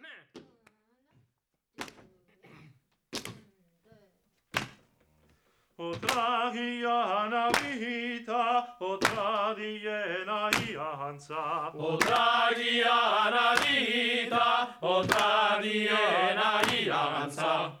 하나, 오타기야 하나비타 오타디에 나이야 한사 오타기야 하나비다 오타디에 나이란사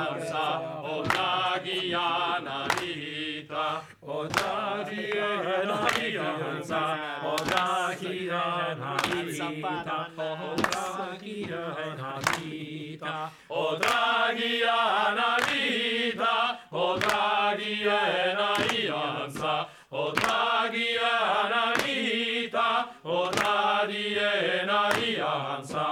O Odahianahita, Odahianahita, Odahianahita, O Odahianahita, Odahianahita, Odahianahita,